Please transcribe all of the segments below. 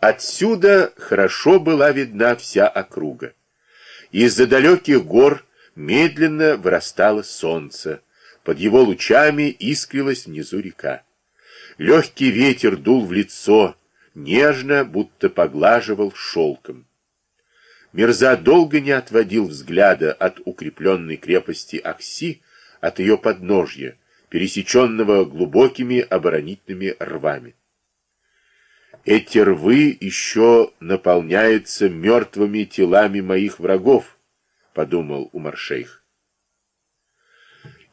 Отсюда хорошо была видна вся округа. Из-за далеких гор медленно вырастало солнце. Под его лучами искрилась внизу река. Легкий ветер дул в лицо, нежно, будто поглаживал шелком. Мирза долго не отводил взгляда от укрепленной крепости Акси, от ее подножья, пересеченного глубокими оборонительными рвами. Эти рвы еще наполняются мертвыми телами моих врагов, подумал Умаршейх.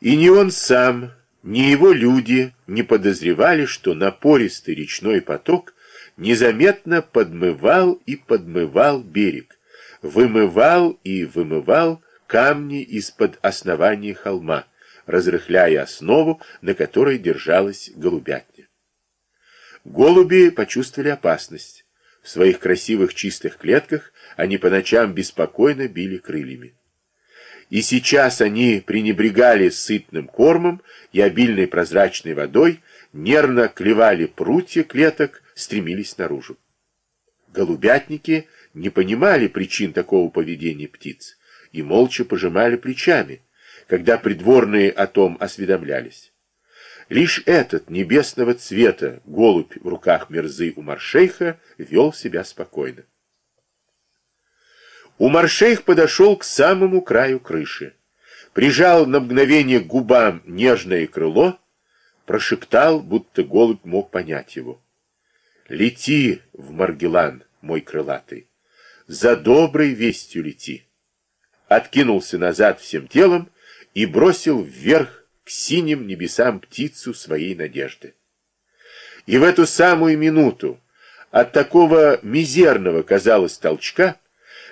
И ни он сам, ни его люди не подозревали, что напористый речной поток незаметно подмывал и подмывал берег, вымывал и вымывал камни из-под основания холма, разрыхляя основу, на которой держалась голубятня. Голуби почувствовали опасность. В своих красивых чистых клетках они по ночам беспокойно били крыльями. И сейчас они пренебрегали сытным кормом и обильной прозрачной водой, нервно клевали прутья клеток, стремились наружу. Голубятники не понимали причин такого поведения птиц и молча пожимали плечами, когда придворные о том осведомлялись. Лишь этот небесного цвета голубь в руках мерзы Умаршейха вел себя спокойно. Умаршейх подошел к самому краю крыши, прижал на мгновение губам нежное крыло, прошептал, будто голубь мог понять его. «Лети в Маргелан, мой крылатый, за доброй вестью лети!» Откинулся назад всем телом и бросил вверх к синим небесам птицу своей надежды. И в эту самую минуту от такого мизерного, казалось, толчка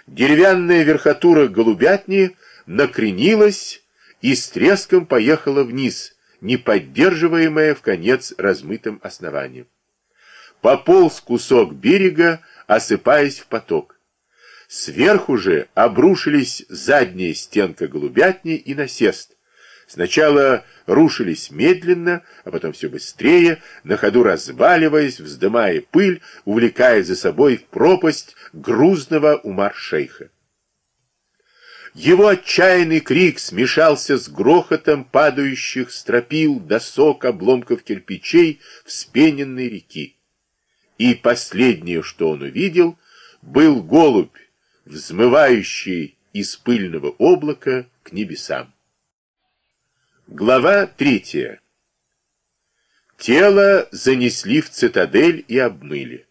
деревянная верхотура голубятни накренилась и с треском поехала вниз, не поддерживаемая в конец размытым основанием. Пополз кусок берега, осыпаясь в поток. Сверху же обрушились задняя стенка голубятни и насест, Сначала рушились медленно, а потом все быстрее, на ходу разваливаясь, вздымая пыль, увлекая за собой в пропасть грузного умар-шейха. Его отчаянный крик смешался с грохотом падающих стропил, досок, обломков кирпичей вспененной реки. И последнее, что он увидел, был голубь, взмывающий из пыльного облака к небесам. Глава третья. Тело занесли в цитадель и обмыли.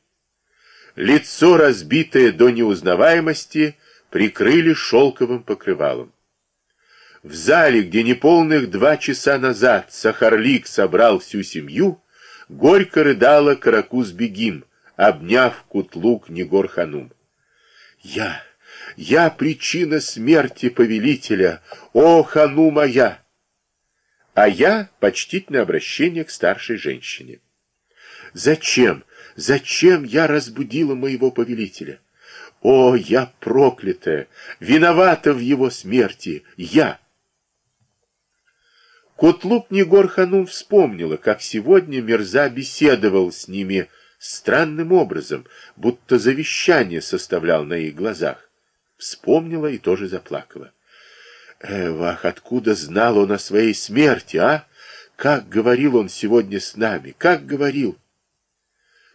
Лицо, разбитое до неузнаваемости, прикрыли шелковым покрывалом. В зале, где неполных два часа назад Сахарлик собрал всю семью, горько рыдала Каракуз-бегим, обняв Кутлук Негор-ханум. «Я, я причина смерти повелителя, о, хану моя!» А я почтительное обращение к старшей женщине. Зачем, зачем я разбудила моего повелителя? О, я проклятая, виновата в его смерти, я! Котлук Негор-ханум вспомнила, как сегодня Мирза беседовал с ними странным образом, будто завещание составлял на их глазах. Вспомнила и тоже заплакала. Эвах, откуда знал он о своей смерти, а? Как говорил он сегодня с нами, как говорил?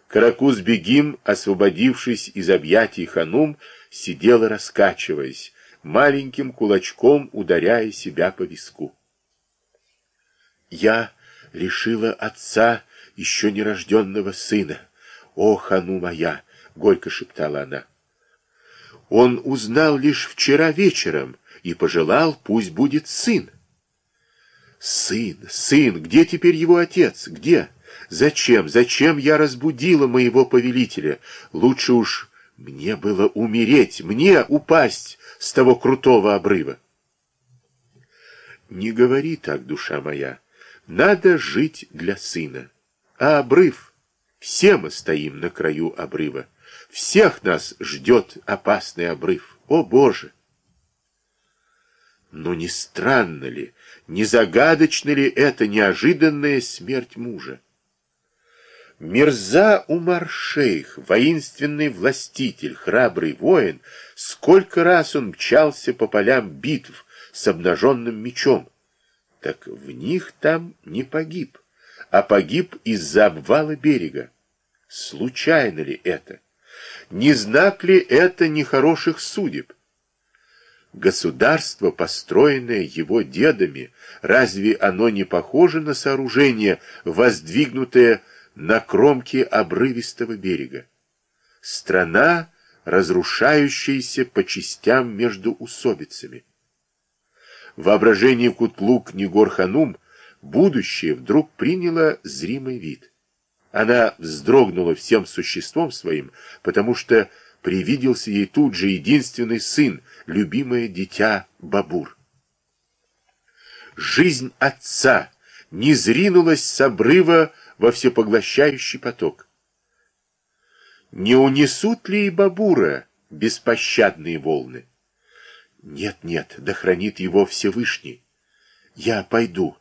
Каракуз-бегим, освободившись из объятий ханум, сидела раскачиваясь, маленьким кулачком ударяя себя по виску. Я лишила отца еще нерожденного сына. О, хану моя! — горько шептала она. Он узнал лишь вчера вечером, и пожелал, пусть будет сын. Сын, сын, где теперь его отец? Где? Зачем, зачем я разбудила моего повелителя? Лучше уж мне было умереть, мне упасть с того крутого обрыва. Не говори так, душа моя. Надо жить для сына. А обрыв? Все мы стоим на краю обрыва. Всех нас ждет опасный обрыв. О, Боже! Но не странно ли, не загадочна ли эта неожиданная смерть мужа? Мирза Умар-шейх, воинственный властитель, храбрый воин, сколько раз он мчался по полям битв с обнаженным мечом, так в них там не погиб, а погиб из-за обвала берега. Случайно ли это? Не знак ли это нехороших судеб? Государство, построенное его дедами, разве оно не похоже на сооружение, воздвигнутое на кромке обрывистого берега. Страна, разрушающаяся по частям между усобицами. Воображение Кутлук Негор-Ханум будущее вдруг приняло зримый вид. Она вздрогнула всем существом своим, потому что привиделся ей тут же единственный сын, любимое дитя Бабур. Жизнь отца не зринулась с обрыва во всепоглощающий поток. Не унесут ли и Бабура беспощадные волны? Нет, нет, да хранит его Всевышний. Я пойду,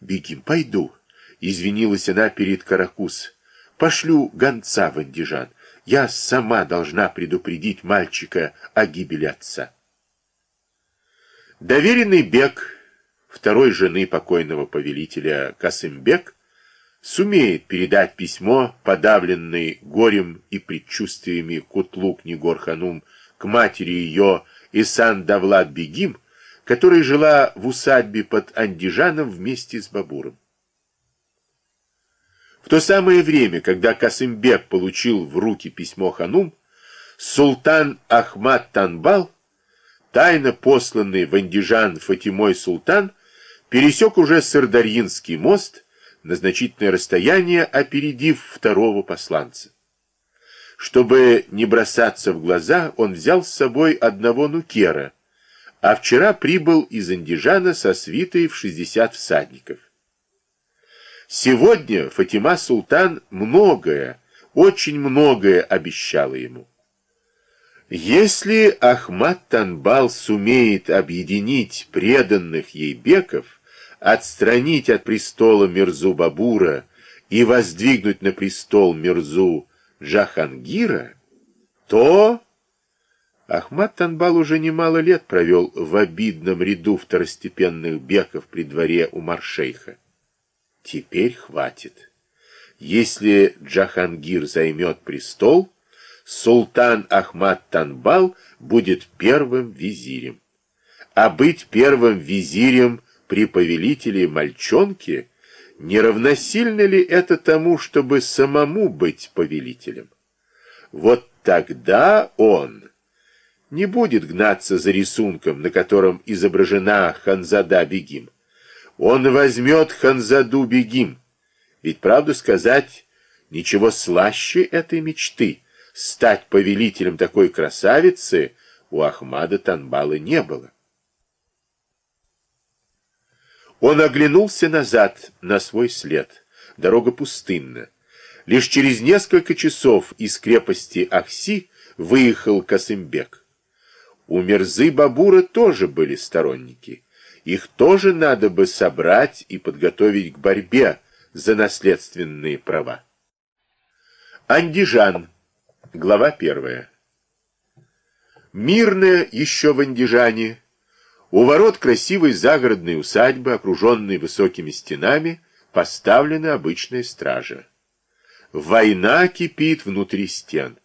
бегим, пойду, извинилась она перед Каракус. Пошлю гонца в Андижан. Я сама должна предупредить мальчика о гибели отца. Доверенный бег второй жены покойного повелителя Касымбек сумеет передать письмо, подавленный горем и предчувствиями Кутлук Негор-Ханум к матери ее Исан Давлад Бегим, которая жила в усадьбе под Андижаном вместе с Бабуром. То самое время, когда Касымбек получил в руки письмо Ханум, султан Ахмад Танбал, тайно посланный в Андижан Фатимой султан, пересек уже Сардарьинский мост на значительное расстояние, опередив второго посланца. Чтобы не бросаться в глаза, он взял с собой одного нукера, а вчера прибыл из Андижана со свитой в 60 всадников. Сегодня Фатима Султан многое, очень многое обещала ему. Если Ахмад Танбал сумеет объединить преданных ей беков, отстранить от престола Мирзу Бабура и воздвигнуть на престол Мирзу Джахангира, то... Ахмад Танбал уже немало лет провел в обидном ряду второстепенных беков при дворе у Маршейха. Теперь хватит. Если Джахангир займет престол, султан Ахмад Танбал будет первым визирем. А быть первым визирем при повелителе мальчонке, не равносильно ли это тому, чтобы самому быть повелителем? Вот тогда он не будет гнаться за рисунком, на котором изображена Ханзада Бегим. Он возьмет Ханзаду Бегим. Ведь, правду сказать, ничего слаще этой мечты стать повелителем такой красавицы у Ахмада Танбала не было. Он оглянулся назад на свой след. Дорога пустынна. Лишь через несколько часов из крепости Ахси выехал Касымбек. У Мерзы Бабура тоже были сторонники. Их тоже надо бы собрать и подготовить к борьбе за наследственные права. Андижан. Глава первая. Мирно еще в Андижане у ворот красивой загородной усадьбы, окруженной высокими стенами, поставлена обычная стража. Война кипит внутри стен.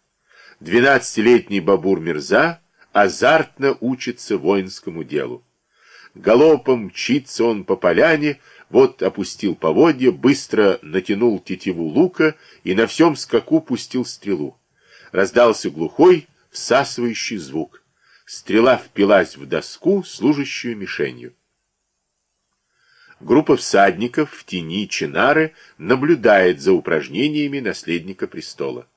Двенадцатилетний Бабур Мирза азартно учится воинскому делу. Галопом мчится он по поляне, вот опустил поводья, быстро натянул тетиву лука и на всем скаку пустил стрелу. Раздался глухой, всасывающий звук. Стрела впилась в доску, служащую мишенью. Группа всадников в тени Чинары наблюдает за упражнениями наследника престола.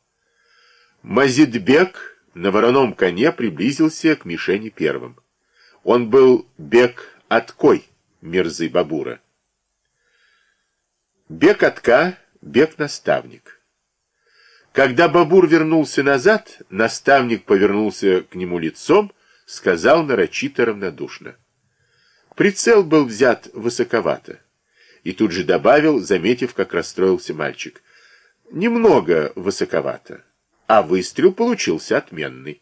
Мазидбек на вороном коне приблизился к мишени первым. Он был бег Откой, Мирзы Бабура. Бег Отка, бег наставник. Когда Бабур вернулся назад, наставник повернулся к нему лицом сказал нарочито равнодушно. Прицел был взят высоковато. И тут же добавил, заметив, как расстроился мальчик. немного высоковато, а выстрел получился отменный.